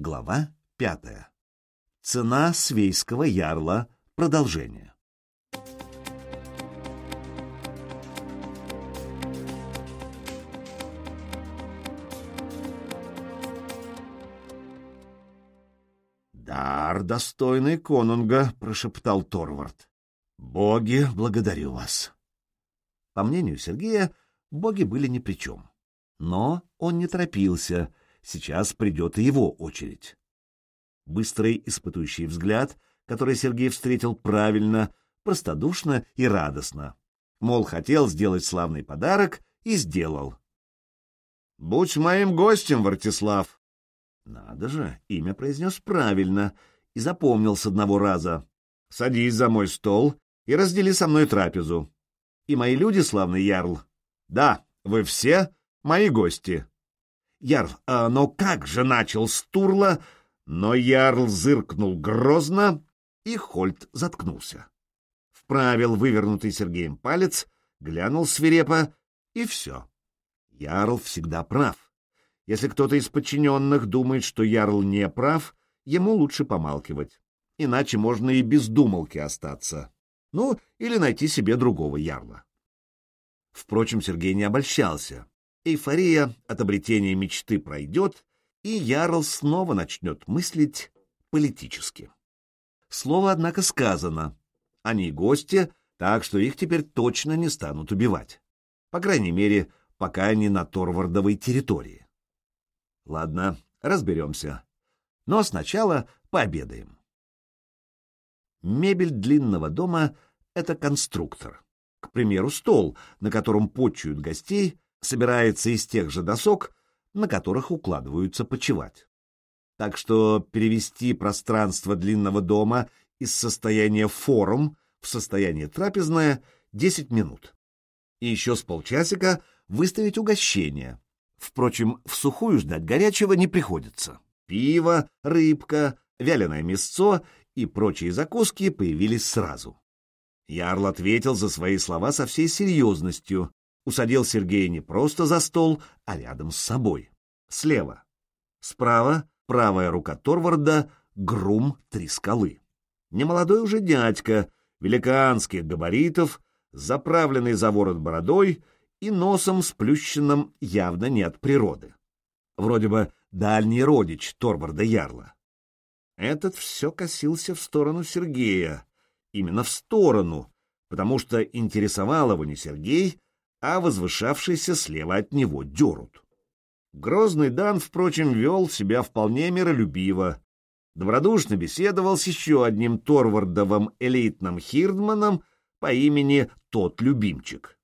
Глава пятая. Цена свейского ярла. Продолжение. «Дар, достойный конунга», — прошептал Торвард. «Боги, благодарю вас». По мнению Сергея, боги были ни при чем. Но он не торопился, сейчас придет и его очередь. Быстрый испытующий взгляд, который Сергей встретил правильно, простодушно и радостно. Мол, хотел сделать славный подарок и сделал. «Будь моим гостем, Вартислав!» Надо же, имя произнес правильно и запомнил с одного раза. «Садись за мой стол и раздели со мной трапезу. И мои люди, славный ярл, да, вы все мои гости. Ярл, а, но как же начал Стурла? Но Ярл зыркнул грозно, и Хольт заткнулся. Вправил вывернутый Сергеем палец, глянул свирепо, и все. Ярл всегда прав. Если кто-то из подчиненных думает, что Ярл не прав, ему лучше помалкивать. Иначе можно и без думалки остаться. Ну, или найти себе другого Ярла. Впрочем, Сергей не обольщался. Эйфория от обретения мечты пройдет, и Ярл снова начнет мыслить политически. Слово, однако, сказано. Они гости, так что их теперь точно не станут убивать. По крайней мере, пока они на Торвардовой территории. Ладно, разберемся. Но сначала пообедаем. Мебель длинного дома — это конструктор. К примеру, стол, на котором почуют гостей, собирается из тех же досок, на которых укладываются почевать. Так что перевести пространство длинного дома из состояния форум в состояние трапезное — 10 минут. И еще с полчасика выставить угощение. Впрочем, в сухую ждать горячего не приходится. Пиво, рыбка, вяленое мясцо и прочие закуски появились сразу. Ярл ответил за свои слова со всей серьезностью, усадил Сергея не просто за стол, а рядом с собой. Слева. Справа правая рука Торварда, грум три скалы. Немолодой уже дядька, великанских габаритов, заправленный за ворот бородой и носом сплющенным явно не от природы. Вроде бы дальний родич Торварда Ярла. Этот все косился в сторону Сергея, именно в сторону, потому что интересовал его не Сергей, а возвышавшийся слева от него Дерут. Грозный Дан, впрочем, вел себя вполне миролюбиво, добродушно беседовал с еще одним Торвардовым элитным хирдманом по имени Тот Любимчик.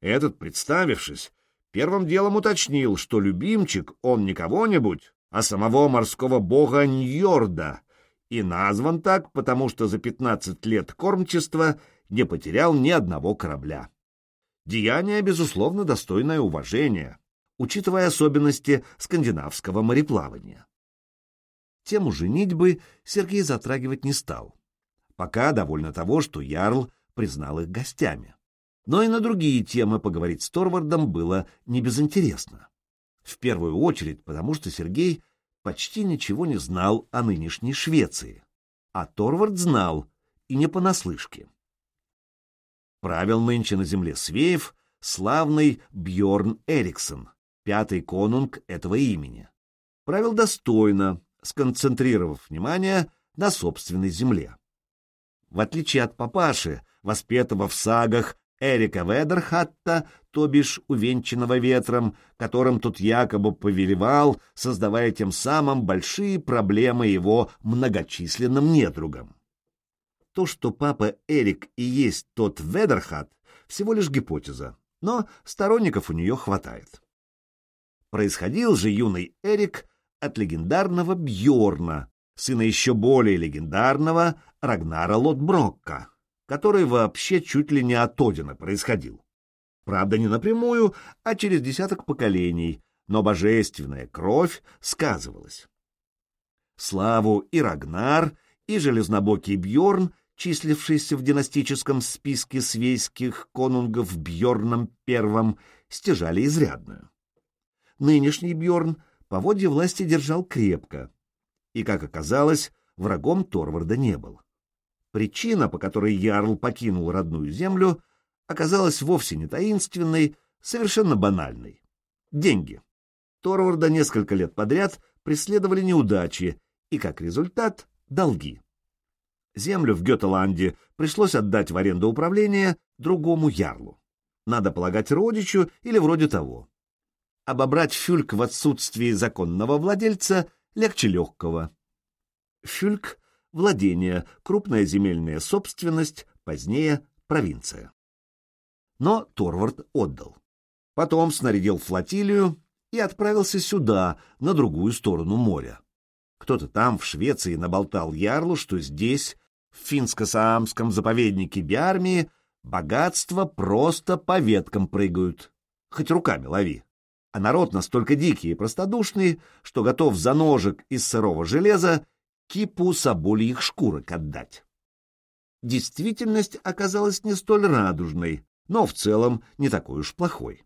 Этот, представившись, первым делом уточнил, что Любимчик он не кого-нибудь, а самого морского бога Ньорда, и назван так, потому что за пятнадцать лет кормчества не потерял ни одного корабля. Деяние, безусловно, достойное уважения, учитывая особенности скандинавского мореплавания. Тему женитьбы Сергей затрагивать не стал. Пока довольно того, что Ярл признал их гостями. Но и на другие темы поговорить с Торвардом было не безинтересно. В первую очередь, потому что Сергей почти ничего не знал о нынешней Швеции. А Торвард знал, и не понаслышке. Правил нынче на земле Свеев славный Бьорн Эриксон, пятый конунг этого имени. Правил достойно, сконцентрировав внимание на собственной земле. В отличие от папаши, воспетого в сагах Эрика Ведерхатта, то бишь увенчанного ветром, которым тут якобы повелевал, создавая тем самым большие проблемы его многочисленным недругам. То, что папа Эрик и есть тот Ведерхат, всего лишь гипотеза, но сторонников у нее хватает. Происходил же юный Эрик от легендарного Бьорна, сына еще более легендарного Рагнара Лотброкка, который вообще чуть ли не от Одина происходил. Правда, не напрямую, а через десяток поколений, но божественная кровь сказывалась. Славу и Рагнар, и железнобокий Бьорн числившийся в династическом списке свейских конунгов Бьорном I, стяжали изрядную. Нынешний Бьорн поводья власти держал крепко. И, как оказалось, врагом Торварда не был. Причина, по которой Ярл покинул родную землю, оказалась вовсе не таинственной, совершенно банальной. Деньги. Торварда несколько лет подряд преследовали неудачи, и, как результат, долги. Землю в Гетеланде пришлось отдать в аренду управления другому ярлу. Надо полагать родичу или вроде того. Обобрать фюльк в отсутствии законного владельца легче легкого. Фюльк — владение, крупная земельная собственность, позднее — провинция. Но Торвард отдал. Потом снарядил флотилию и отправился сюда, на другую сторону моря. Кто-то там, в Швеции, наболтал ярлу, что здесь, в финско-саамском заповеднике Биармии, богатства просто по веткам прыгают. Хоть руками лови. А народ настолько дикий и простодушный, что готов за ножик из сырого железа кипу собольих шкурок отдать. Действительность оказалась не столь радужной, но в целом не такой уж плохой.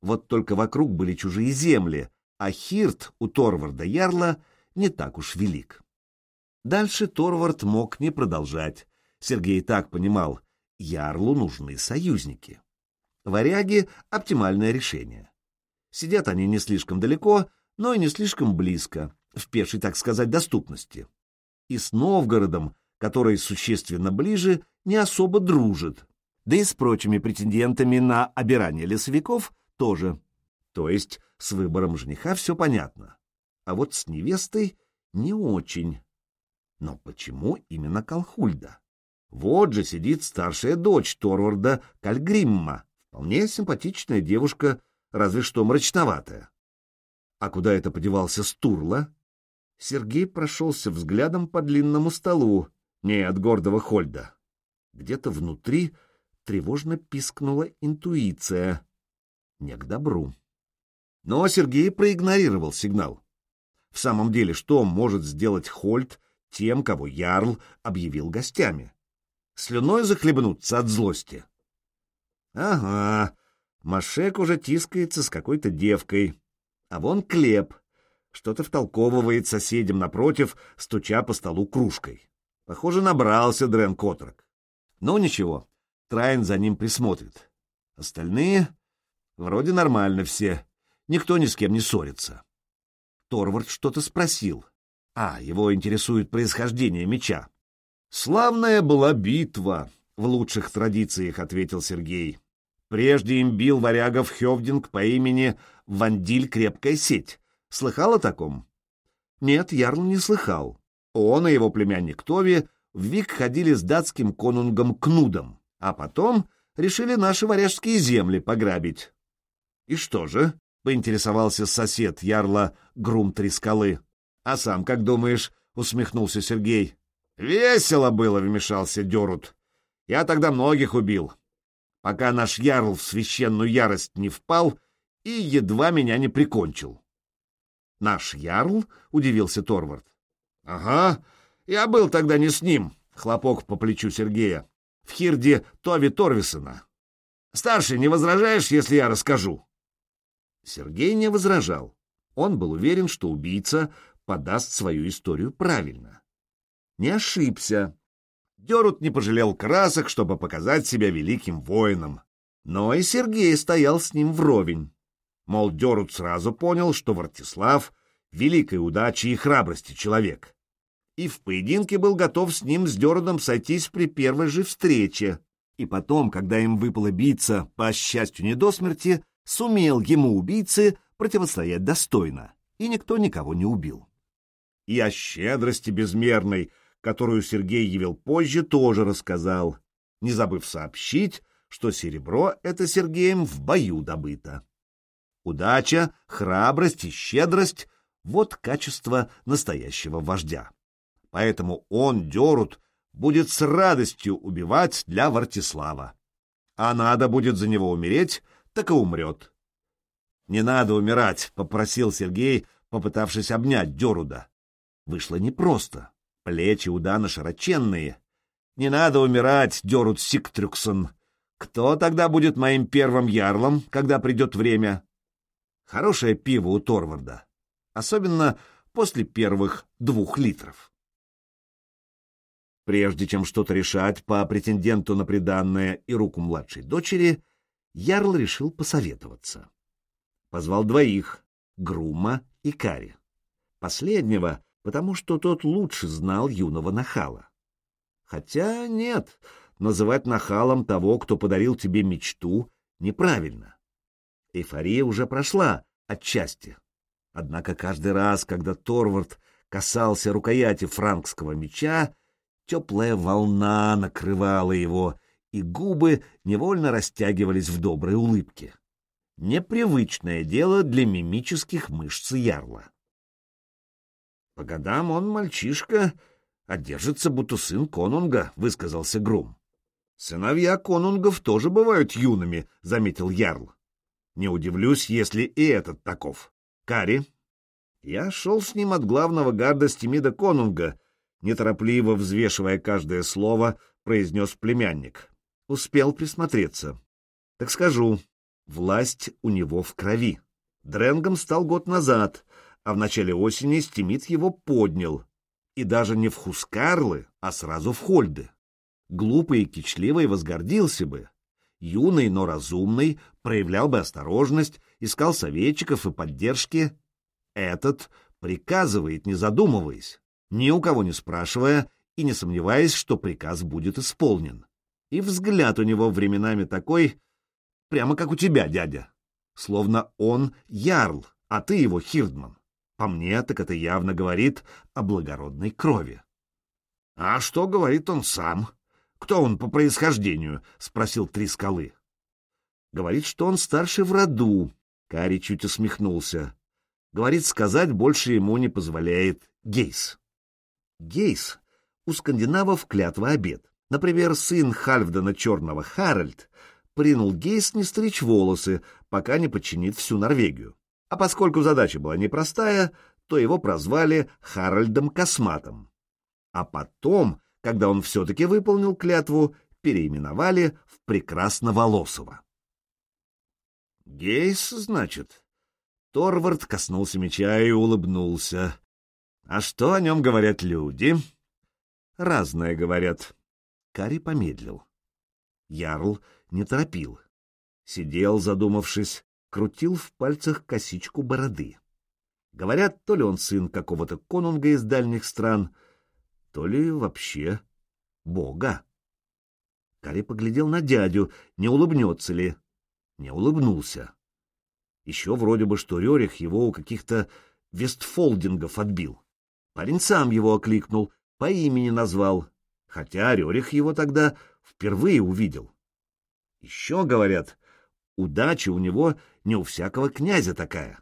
Вот только вокруг были чужие земли, а Хирт у Торварда Ярла не так уж велик. Дальше Торвард мог не продолжать. Сергей так понимал, Ярлу нужны союзники. Варяги — оптимальное решение. Сидят они не слишком далеко, но и не слишком близко, в пешей, так сказать, доступности. И с Новгородом, который существенно ближе, не особо дружит, да и с прочими претендентами на обирание лесовиков тоже. То есть с выбором жениха все понятно. А вот с невестой не очень. Но почему именно Колхульда? Вот же сидит старшая дочь Торварда Кальгримма, вполне симпатичная девушка, разве что мрачноватая. А куда это подевался Стурла? Сергей прошелся взглядом по длинному столу, не от гордого Хольда. Где-то внутри тревожно пискнула интуиция не к добру. Но Сергей проигнорировал сигнал. В самом деле, что может сделать Хольт тем, кого Ярл объявил гостями? Слюной захлебнуться от злости. Ага, Машек уже тискается с какой-то девкой. А вон Клеп что-то втолковывает соседям напротив, стуча по столу кружкой. Похоже, набрался Дрен Котрок. Но ничего, Трайн за ним присмотрит. Остальные Вроде нормально все. Никто ни с кем не ссорится. Торвард что-то спросил. А, его интересует происхождение меча. «Славная была битва», — в лучших традициях ответил Сергей. «Прежде им бил варягов Хевдинг по имени Вандиль Крепкая Сеть. Слыхал о таком?» «Нет, Ярл не слыхал. Он и его племянник Тови в Вик ходили с датским конунгом Кнудом, а потом решили наши варяжские земли пограбить. «И что же?» — поинтересовался сосед ярла Грум Три Скалы. «А сам как думаешь?» — усмехнулся Сергей. «Весело было», — вмешался Дерут. «Я тогда многих убил, пока наш ярл в священную ярость не впал и едва меня не прикончил». «Наш ярл?» — удивился Торвард. «Ага, я был тогда не с ним», — хлопок по плечу Сергея. «В хирде Тови Торвисона. Старший, не возражаешь, если я расскажу?» Сергей не возражал. Он был уверен, что убийца подаст свою историю правильно. Не ошибся. Дерут не пожалел красок, чтобы показать себя великим воином. Но и Сергей стоял с ним вровень. Мол, Дерут сразу понял, что Вартислав — великой удачи и храбрости человек. И в поединке был готов с ним с Дерудом сойтись при первой же встрече. И потом, когда им выпало биться, по счастью, не до смерти, сумел ему, убийце, противостоять достойно, и никто никого не убил. И о щедрости безмерной, которую Сергей явил позже, тоже рассказал, не забыв сообщить, что серебро это Сергеем в бою добыто. Удача, храбрость и щедрость — вот качество настоящего вождя. Поэтому он, Дерут, будет с радостью убивать для Вартислава. А надо будет за него умереть, так и умрет. «Не надо умирать», — попросил Сергей, попытавшись обнять Деруда. Вышло непросто. Плечи у Дана широченные. «Не надо умирать, Дерут Сиктрюксон. Кто тогда будет моим первым ярлом, когда придет время?» Хорошее пиво у Торварда. Особенно после первых двух литров. Прежде чем что-то решать по претенденту на приданное и руку младшей дочери, Ярл решил посоветоваться. Позвал двоих — Грума и Кари. Последнего, потому что тот лучше знал юного нахала. Хотя нет, называть нахалом того, кто подарил тебе мечту, неправильно. Эйфория уже прошла отчасти. Однако каждый раз, когда Торвард касался рукояти франкского меча, теплая волна накрывала его, и губы невольно растягивались в доброй улыбке. Непривычное дело для мимических мышц ярла. По годам он мальчишка, а держится, будто сын конунга, — высказался Грум. Сыновья конунгов тоже бывают юными, — заметил ярл. Не удивлюсь, если и этот таков. Кари. Я шел с ним от главного гарда Стимида Конунга, неторопливо взвешивая каждое слово, произнес племянник. Успел присмотреться. Так скажу, власть у него в крови. Дренгом стал год назад, а в начале осени Стимид его поднял. И даже не в Хускарлы, а сразу в Хольды. Глупый и кичливый возгордился бы. Юный, но разумный, проявлял бы осторожность, искал советчиков и поддержки. Этот приказывает, не задумываясь, ни у кого не спрашивая и не сомневаясь, что приказ будет исполнен. И взгляд у него временами такой, прямо как у тебя, дядя. Словно он ярл, а ты его хирдман. По мне, так это явно говорит о благородной крови. — А что говорит он сам? Кто он по происхождению? — спросил Три Скалы. — Говорит, что он старший в роду. Кари чуть усмехнулся. Говорит, сказать больше ему не позволяет Гейс. Гейс — у скандинавов клятва обед. Например, сын Хальфдена Черного Харальд принял Гейс не стричь волосы, пока не подчинит всю Норвегию. А поскольку задача была непростая, то его прозвали Харальдом Косматом. А потом, когда он все-таки выполнил клятву, переименовали в Прекрасноволосого. «Гейс, значит?» Торвард коснулся меча и улыбнулся. «А что о нем говорят люди?» «Разное говорят». Кари помедлил. Ярл не торопил. Сидел, задумавшись, крутил в пальцах косичку бороды. Говорят, то ли он сын какого-то конунга из дальних стран, то ли вообще бога. Кари поглядел на дядю, не улыбнется ли. Не улыбнулся. Еще вроде бы, что Рерих его у каких-то вестфолдингов отбил. Парень сам его окликнул, по имени назвал, хотя Рерих его тогда впервые увидел. Еще, говорят, удача у него не у всякого князя такая.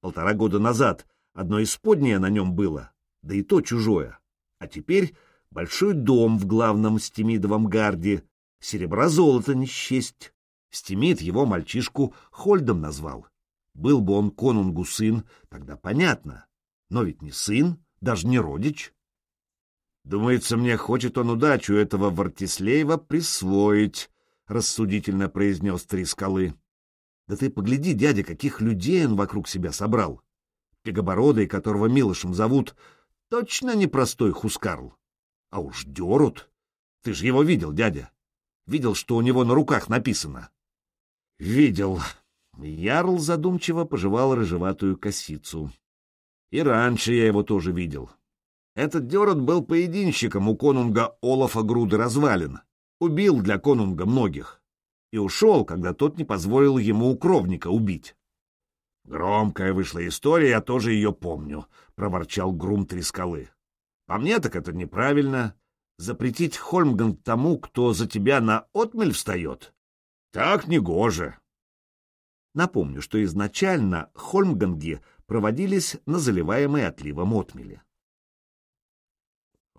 Полтора года назад одно исподнее на нем было, да и то чужое. А теперь большой дом в главном Стемидовом гарде, серебра-золото не счесть. Стемид его мальчишку Хольдом назвал. Был бы он конунгу сын, тогда понятно. Но ведь не сын, даже не родич. Думается, мне хочет он удачу этого Вартислеева присвоить, — рассудительно произнес Три Скалы. Да ты погляди, дядя, каких людей он вокруг себя собрал. Пегобородый, которого Милошем зовут, точно непростой Хускарл. А уж Дерут. Ты же его видел, дядя. Видел, что у него на руках написано. Видел. Ярл задумчиво пожевал рыжеватую косицу. И раньше я его тоже видел. Этот Дерот был поединщиком у конунга Олафа Груды развалин. Убил для конунга многих. И ушел, когда тот не позволил ему у кровника убить. Громкая вышла история, я тоже ее помню, — проворчал Грум Три Скалы. По мне так это неправильно. Запретить Хольмган тому, кто за тебя на отмель встает? Так негоже. Напомню, что изначально Хольмганги проводились на заливаемой отливом отмели.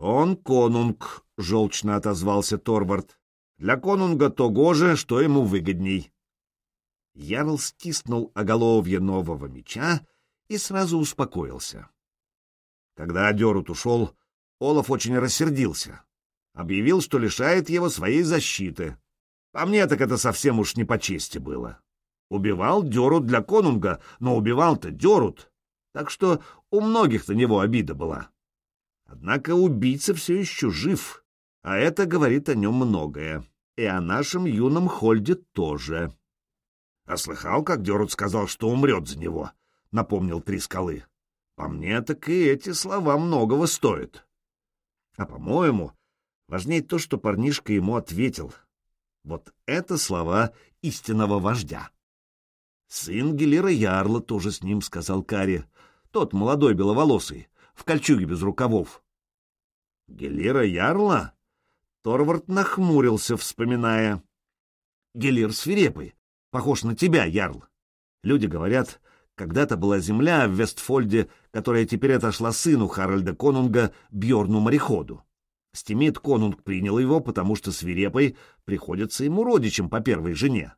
«Он конунг», — желчно отозвался Торвард. «Для конунга того же, что ему выгодней». Ярл стиснул оголовье нового меча и сразу успокоился. Когда Дерут ушел, Олаф очень рассердился. Объявил, что лишает его своей защиты. По мне так это совсем уж не по чести было. Убивал Дерут для конунга, но убивал-то Дерут. Так что У многих на него обида была. Однако убийца все еще жив, а это говорит о нем многое. И о нашем юном Хольде тоже. — А слыхал, как Дерут сказал, что умрет за него? — напомнил Три Скалы. — По мне, так и эти слова многого стоят. А, по-моему, важнее то, что парнишка ему ответил. Вот это слова истинного вождя. Сын Гелира Ярла тоже с ним, — сказал Кари. Тот молодой беловолосый, в кольчуге без рукавов. Гелира Ярла? Торвард нахмурился, вспоминая. Гелир свирепый, похож на тебя, Ярл. Люди говорят, когда-то была земля в Вестфольде, которая теперь отошла сыну Харальда Конунга, Бьорну мореходу. Стимит Конунг принял его, потому что свирепой приходится ему родичем по первой жене.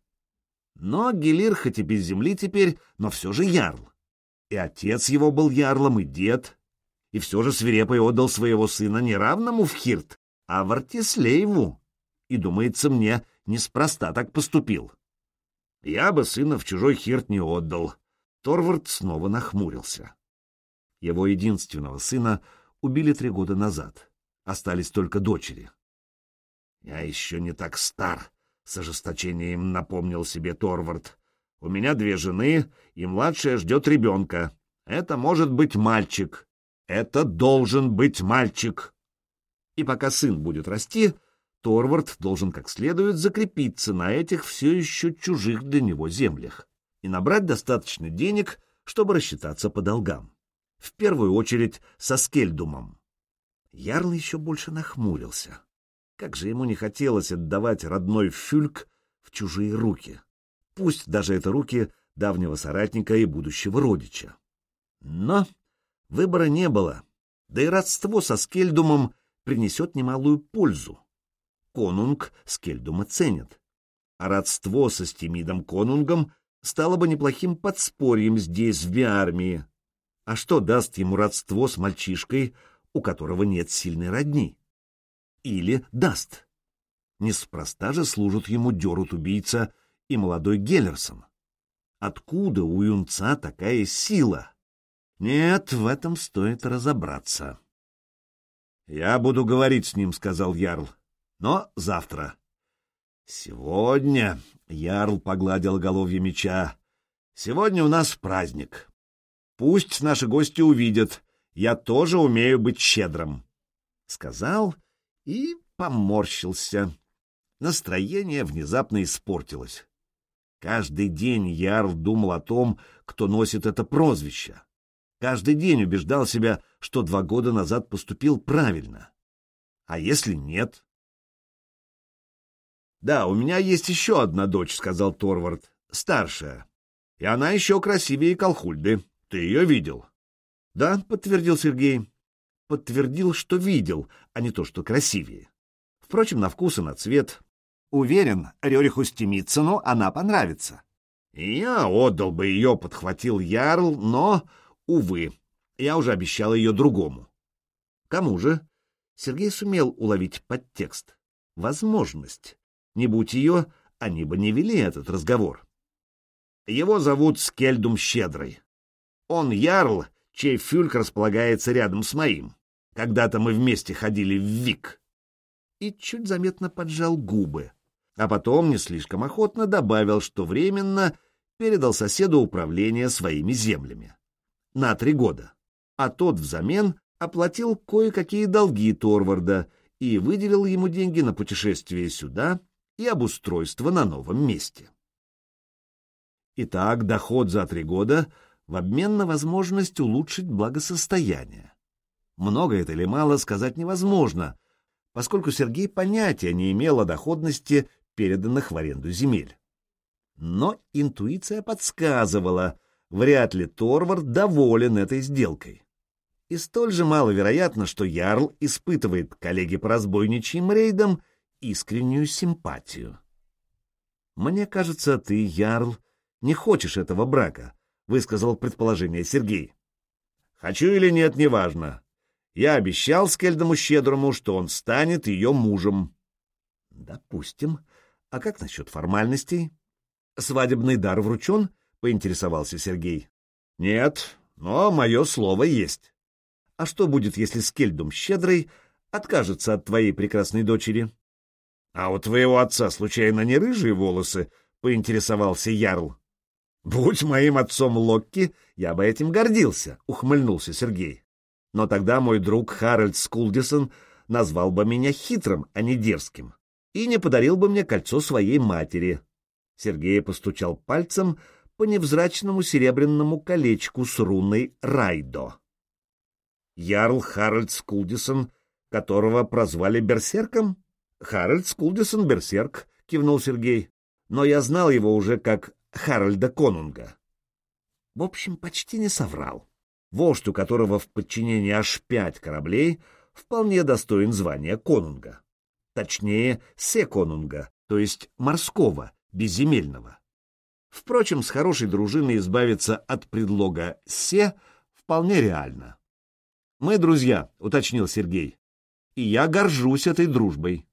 Но Гелир хоть и без земли теперь, но все же ярл. И отец его был ярлом, и дед. И все же свирепый отдал своего сына не равному в Хирт, а Вартислееву. И, думается мне, неспроста так поступил. Я бы сына в чужой Хирт не отдал. Торвард снова нахмурился. Его единственного сына убили три года назад. Остались только дочери. «Я еще не так стар», — с ожесточением напомнил себе Торвард. «У меня две жены, и младшая ждет ребенка. Это может быть мальчик. Это должен быть мальчик». И пока сын будет расти, Торвард должен как следует закрепиться на этих все еще чужих для него землях и набрать достаточно денег, чтобы рассчитаться по долгам. В первую очередь со Скельдумом. Ярл еще больше нахмурился. Как же ему не хотелось отдавать родной фюльк в чужие руки. Пусть даже это руки давнего соратника и будущего родича. Но выбора не было, да и родство со Скельдумом принесет немалую пользу. Конунг Скельдума ценит, а родство со Стимидом Конунгом стало бы неплохим подспорьем здесь, в Биармии. А что даст ему родство с мальчишкой, у которого нет сильной родни. Или даст. Неспроста же служат ему Дерут-убийца и молодой Геллерсон. Откуда у юнца такая сила? Нет, в этом стоит разобраться. — Я буду говорить с ним, — сказал Ярл, — но завтра. — Сегодня, — Ярл погладил головье меча, — сегодня у нас праздник. Пусть наши гости увидят, я тоже умею быть щедрым. Сказал и поморщился. Настроение внезапно испортилось. Каждый день Ярл думал о том, кто носит это прозвище. Каждый день убеждал себя, что два года назад поступил правильно. А если нет? «Да, у меня есть еще одна дочь», — сказал Торвард, — «старшая. И она еще красивее Колхульды. Ты ее видел?» Да, подтвердил Сергей. Подтвердил, что видел, а не то, что красивее. Впрочем, на вкус и на цвет. Уверен, Рериху Стемицыну она понравится. Я отдал бы ее, подхватил Ярл, но, увы, я уже обещал ее другому. Кому же? Сергей сумел уловить подтекст. Возможность. Не будь ее, они бы не вели этот разговор. Его зовут Скельдум Щедрый. Он ярл чей фюльк располагается рядом с моим. Когда-то мы вместе ходили в ВИК. И чуть заметно поджал губы, а потом не слишком охотно добавил, что временно передал соседу управление своими землями. На три года. А тот взамен оплатил кое-какие долги Торварда и выделил ему деньги на путешествие сюда и обустройство на новом месте. Итак, доход за три года в обмен на возможность улучшить благосостояние. Много это или мало сказать невозможно, поскольку Сергей понятия не имел о доходности переданных в аренду земель. Но интуиция подсказывала, вряд ли Торвард доволен этой сделкой. И столь же маловероятно, что Ярл испытывает коллеге по разбойничьим рейдам искреннюю симпатию. «Мне кажется, ты, Ярл, не хочешь этого брака», — высказал предположение Сергей. «Хочу или нет, неважно. Я обещал Скельдому Щедрому, что он станет ее мужем». «Допустим. А как насчет формальностей?» «Свадебный дар вручен?» — поинтересовался Сергей. «Нет, Но мое слово есть. А что будет, если Скельдум Щедрый откажется от твоей прекрасной дочери? — А у твоего отца, случайно, не рыжие волосы? — поинтересовался Ярл. — Будь моим отцом Локки, я бы этим гордился, — ухмыльнулся Сергей. Но тогда мой друг Харальд Скулдисон назвал бы меня хитрым, а не дерзким, и не подарил бы мне кольцо своей матери. Сергей постучал пальцем по невзрачному серебряному колечку с руной Райдо. Ярл Харальд Скулдисон, которого прозвали Берсерком? Харальд Скулдисон Берсерк, кивнул Сергей, но я знал его уже как Харальда Конунга. В общем, почти не соврал. Вождь, у которого в подчинении аж пять кораблей, вполне достоин звания конунга. Точнее, секонунга, то есть морского, безземельного. Впрочем, с хорошей дружиной избавиться от предлога «се» вполне реально. «Мы друзья», — уточнил Сергей, — «и я горжусь этой дружбой».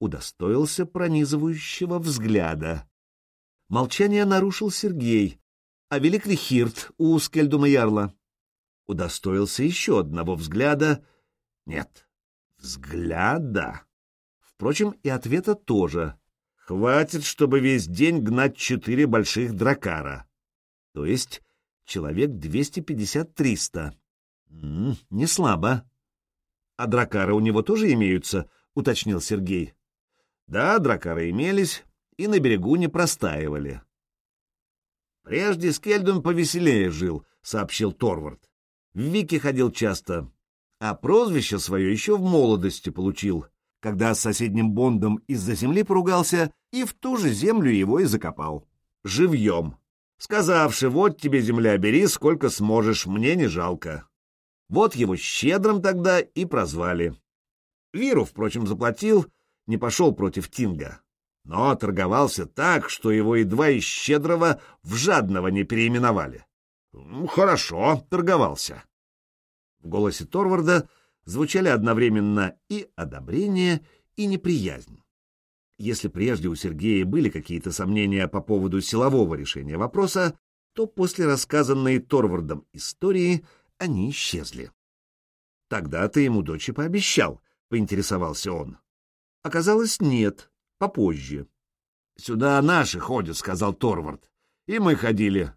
Удостоился пронизывающего взгляда. Молчание нарушил Сергей. «А велик ли Хирт у Скельдума Ярла?» Удостоился еще одного взгляда. «Нет, взгляда». Впрочем, и ответа тоже. Хватит, чтобы весь день гнать четыре больших дракара. То есть человек 250-300. Не слабо. А дракары у него тоже имеются, уточнил Сергей. Да, дракары имелись и на берегу не простаивали. Прежде Скельдун повеселее жил, сообщил Торвард. В Вики ходил часто, а прозвище свое еще в молодости получил — когда с соседним Бондом из-за земли поругался и в ту же землю его и закопал. Живьем. Сказавши, вот тебе земля, бери сколько сможешь, мне не жалко. Вот его щедрым тогда и прозвали. Виру, впрочем, заплатил, не пошел против Тинга. Но торговался так, что его едва из щедрого в жадного не переименовали. Хорошо, торговался. В голосе Торварда звучали одновременно и одобрение, и неприязнь. Если прежде у Сергея были какие-то сомнения по поводу силового решения вопроса, то после рассказанной Торвардом истории они исчезли. «Тогда ты ему дочь пообещал», — поинтересовался он. Оказалось, нет, попозже. «Сюда наши ходят», — сказал Торвард. «И мы ходили.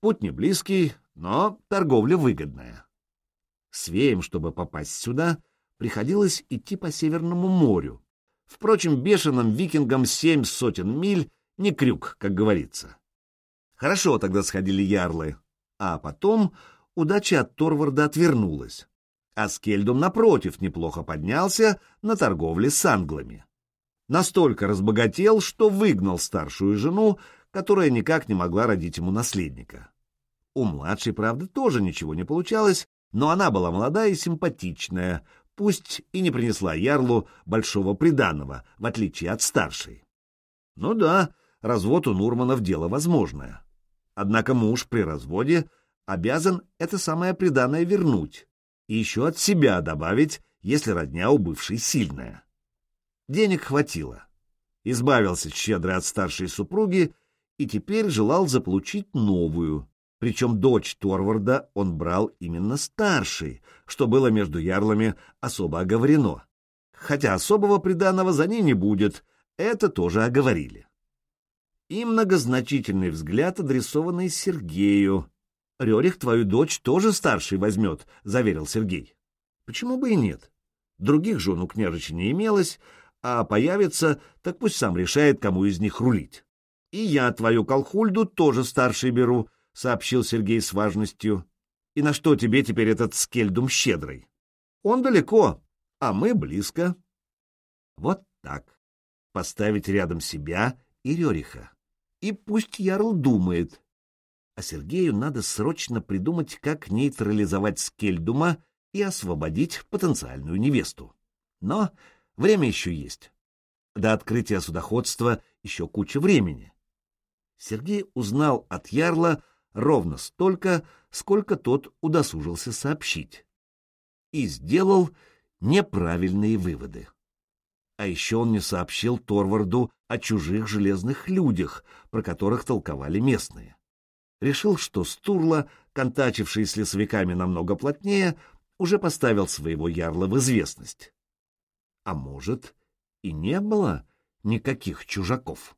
Путь не близкий, но торговля выгодная». Свеям, чтобы попасть сюда, приходилось идти по Северному морю. Впрочем, бешеным викингам семь сотен миль — не крюк, как говорится. Хорошо тогда сходили ярлы, а потом удача от Торварда отвернулась. А Скельдум, напротив, неплохо поднялся на торговле с англами. Настолько разбогател, что выгнал старшую жену, которая никак не могла родить ему наследника. У младшей, правда, тоже ничего не получалось, но она была молодая и симпатичная, пусть и не принесла Ярлу большого приданого, в отличие от старшей. Ну да, развод у Нурманов дело возможное. Однако муж при разводе обязан это самое приданое вернуть и еще от себя добавить, если родня у бывшей сильная. Денег хватило. Избавился щедро от старшей супруги и теперь желал заполучить новую, причем дочь Торварда он брал именно старшей, что было между ярлами особо оговорено. Хотя особого приданого за ней не будет, это тоже оговорили. И многозначительный взгляд, адресованный Сергею. «Рерих твою дочь тоже старший возьмет», — заверил Сергей. «Почему бы и нет? Других жен у княжича не имелось, а появится, так пусть сам решает, кому из них рулить. И я твою колхульду тоже старший беру, — сообщил Сергей с важностью. — И на что тебе теперь этот скельдум щедрый? Он далеко, а мы близко. Вот так. Поставить рядом себя и Рериха. И пусть Ярл думает. А Сергею надо срочно придумать, как нейтрализовать скельдума и освободить потенциальную невесту. Но время еще есть. До открытия судоходства еще куча времени. Сергей узнал от Ярла ровно столько, сколько тот удосужился сообщить. И сделал неправильные выводы. А еще он не сообщил Торварду о чужих железных людях, про которых толковали местные. Решил, что Стурла контачивший с лесовиками намного плотнее, уже поставил своего ярла в известность. А может, и не было никаких чужаков.